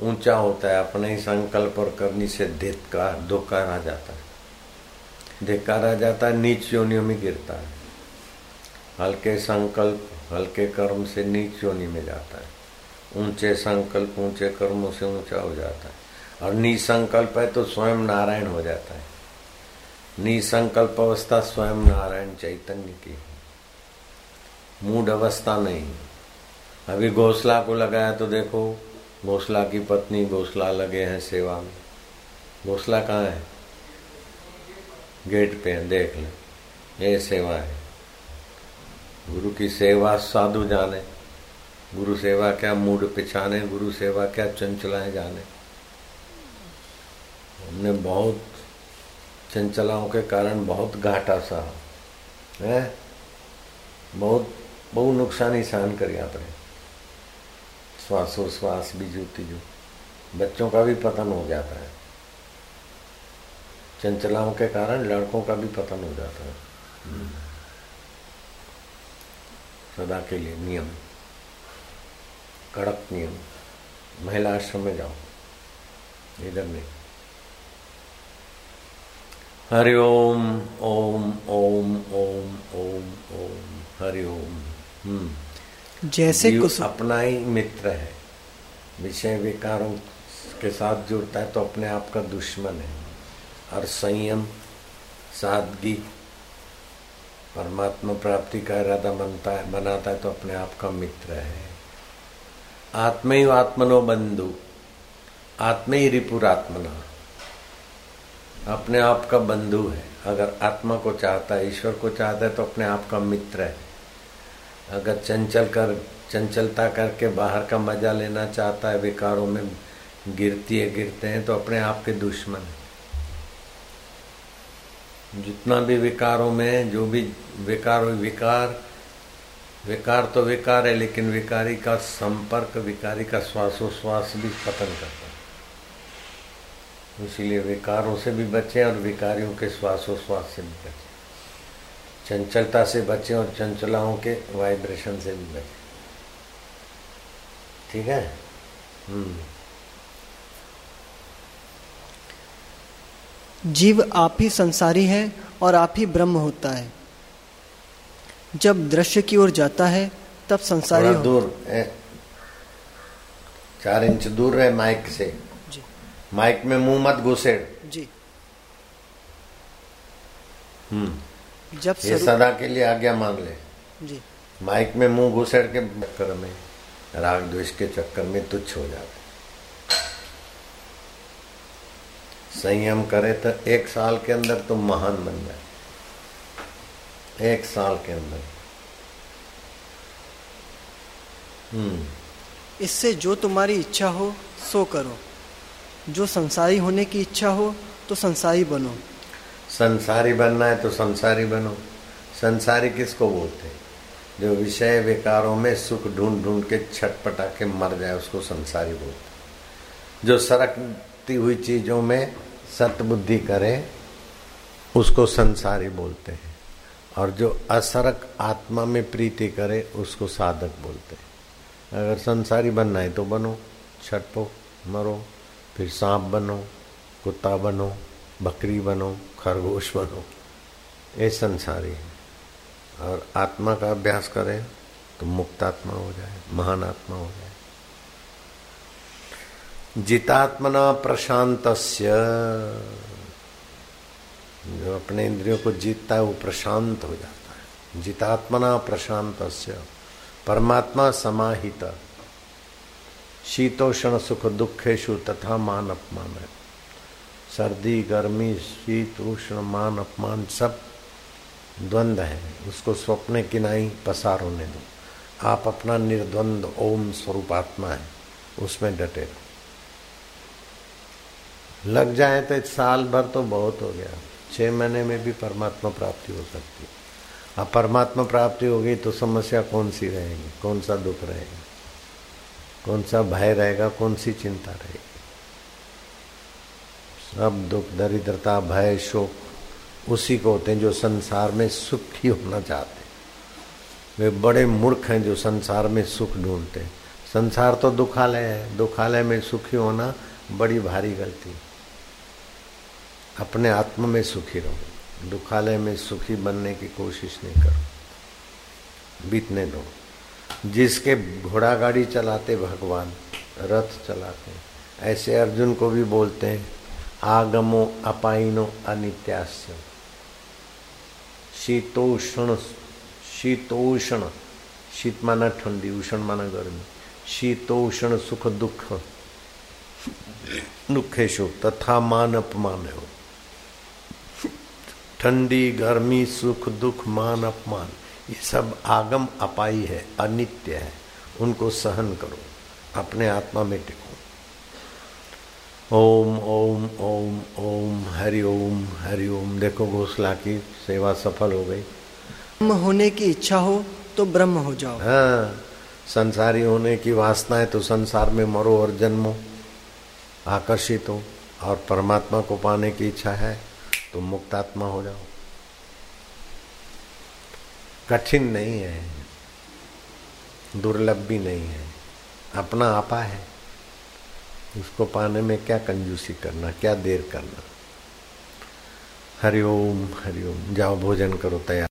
ऊँचा होता है, अपने ही संकल्प और करनी से धिक्कार धोकार आ जाता है। धिक्कार आ जाता है, नीच योनियों में गिरता है। हल्के संकल्प, हल्के कर्म से नीच योनि में जाता है। ऊँचे संकल्प, ऊँचे कर्मों से ऊँचा हो जाता है। और निसंकल्प है तो स्वयं नारायण हो जाता है। निसंकल्प अवस्था स्वयं नारायण चैतन्य की मूड अवस्था नहीं अभी घोसला को लगाया तो देखो घोसला की पत्नी घोसला लगे हैं सेवा में। घोसला कहाँ है? गेट पे है, देख ले। ये सेवा है। गुरु की सेवा साधु जाने। गुरु सेवा क्या मूड पिछाने, गुरु सेवा क्या चंचलाएँ जाने। हमने बहुत चंचलाओं के कारण बहुत घाटा सा है? बहुत बहुत नुकसानी सहन करी आपने। श्वासोश्वास बीजू जो। बच्चों का भी पतन हो जाता है। चंचलाओं के कारण लड़कों का भी पतन हो जाता है। सदा के लिए नियम। कड़क नियम। महिला आश्रम में जाओ। इधर नहीं। हरिओम ओम ओम ओम ओम ओम हरिओम हम्म। जैसे कुछ अपना ही मित्र है। विषय विकारों के साथ जुड़ता है तो अपने आप का दुश्मन है। और संयम सादगी परमात्मा प्राप्ति का इरादा बनता है बनाता है तो अपने आप का मित्र है। आत्मैव आत्मनो बंधु आत्मे ही रिपुरात्मना। अपने आप का बंधु है। अगर आत्मा को चाहता है ईश्वर को चाहता है तो अपने आप का मित्र है। अगर चंचल कर, चंचलता करके बाहर का मज़ा लेना चाहता है, विकारों में गिरती है, गिरते हैं तो अपने आप के दुश्मन जितना भी विकारों में जो भी विकार विकार विकार तो विकार है, लेकिन विकारी का संपर्क, विकारी का श्वासोश्वास भी पतन करता है। इसीलिए विकारों से भी बचे और विकारियों के श्वासोश्वास से भी बचे। चंचलता से बचे और चंचलाओं के वाइब्रेशन से भी बचे। ठीक है? हम्म। जीव आप ही संसारी है और आप ही ब्रह्म होता है। जब दृश्य की ओर जाता है तब संसारी दूर ए, चार इंच दूर है माइक से। जी। माइक में मुँह मत घुसेड़। जी। हम्म। जब ये सदा के लिए आज्ञा मांग ले। जी। माइक में मुँह घुसेड़ के चक्कर में राग द्वेष के चक्कर में तुच्छ हो जाते। संयम करे तो एक साल के अंदर तुम महान बन जाए। एक साल के अंदर। हम्म। इससे जो तुम्हारी इच्छा हो सो करो। जो संसारी होने की इच्छा हो तो संसारी बनो। संसारी बनना है तो संसारी बनो। संसारी किसको बोलते हैं? जो विषय विकारों में सुख ढूंढ ढूंढ के छटपटा के मर जाए, उसको संसारी बोलते हैं। जो सरकती हुई चीज़ों में सतबुद्धि करे, उसको संसारी बोलते हैं। और जो असरक आत्मा में प्रीति करे, उसको साधक बोलते हैं। अगर संसारी बनना है तो बनो, छटपो, मरो, फिर सांप बनो, कुत्ता बनो बकरी बनो, खरगोश बनो, ये संसारी है। और आत्मा का अभ्यास करें तो मुक्त आत्मा हो जाए, महान आत्मा हो जाए। जितात्मना प्रशांत जो अपने इंद्रियों को जीतता है, वो प्रशांत हो जाता है। जितात्मना प्रशांत परमात्मा समाहित। शीतोषण सुख दुखेशु तथा मान अपमान है सर्दी, गर्मी, शीत, उष्ण, मान, अपमान, सब द्वंद्व है। उसको स्वप्न किनाई पसार होने दो। आप अपना निर्द्वंद ओम स्वरूप आत्मा है। उसमें डटे रहो। लग जाए तो साल भर तो बहुत हो गया। छह महीने में भी परमात्मा प्राप्ति हो सकती है। अब परमात्मा प्राप्ति हो गई तो समस्या कौन सी रहेगी? कौन सा दुख रहेगा? कौन सा भय रहेगा? कौन सी चिंता रहेगी? सब दुख, दरिद्रता, भय, शोक, उसी को होते हैं जो संसार में सुखी होना चाहते वे बड़े मूर्ख हैं जो संसार में सुख ढूंढते हैं। संसार तो दुखालय है। दुखालय में सुखी होना बड़ी भारी गलती अपने आत्म में सुखी रहो। दुखालय में सुखी बनने की कोशिश नहीं करो। बीतने दो। जिसके घोड़ा गाड़ी चलाते भगवान, रथ चलाते ऐसे अर्जुन को भी बोलते हैं आगमो अपाइनो अनित्यास्य। शीतोष्ण शीतोष्ण शीत माना ठंडी उष्ण माना गर्मी। शीतोष्ण, सुख दुख। दुखे सुख तथा मान अपमान हो ठंडी, गर्मी, सुख दुख, मान अपमान। ये सब आगम अपाई है, अनित्य है। उनको सहन करो। अपने आत्मा में टिको। ओम ओम ओम ओम हरि ओम हरि ओम। देखो घोसला की सेवा सफल हो गई। ब्रह्म होने की इच्छा हो तो ब्रह्म हो जाओ। हाँ संसारी होने की वासना है तो संसार में मरो और जन्मो। आकर्षित हो और परमात्मा को पाने की इच्छा है तो मुक्तात्मा हो जाओ। कठिन नहीं है दुर्लभ भी नहीं है। अपना आपा है। उसको पाने में क्या कंजूसी करना, क्या देर करना। हरिओम हरिओम जाओ, भोजन करो, तैयार।